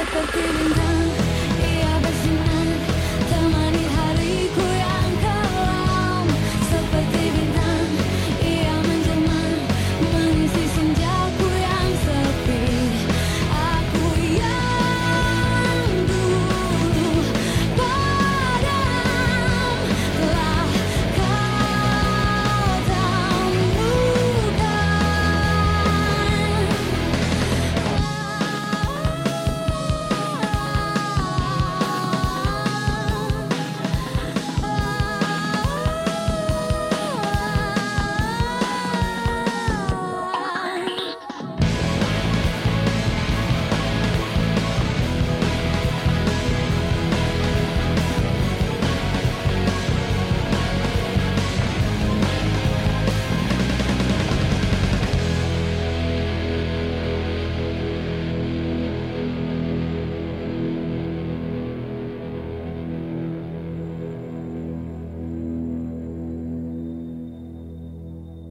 despertar que down.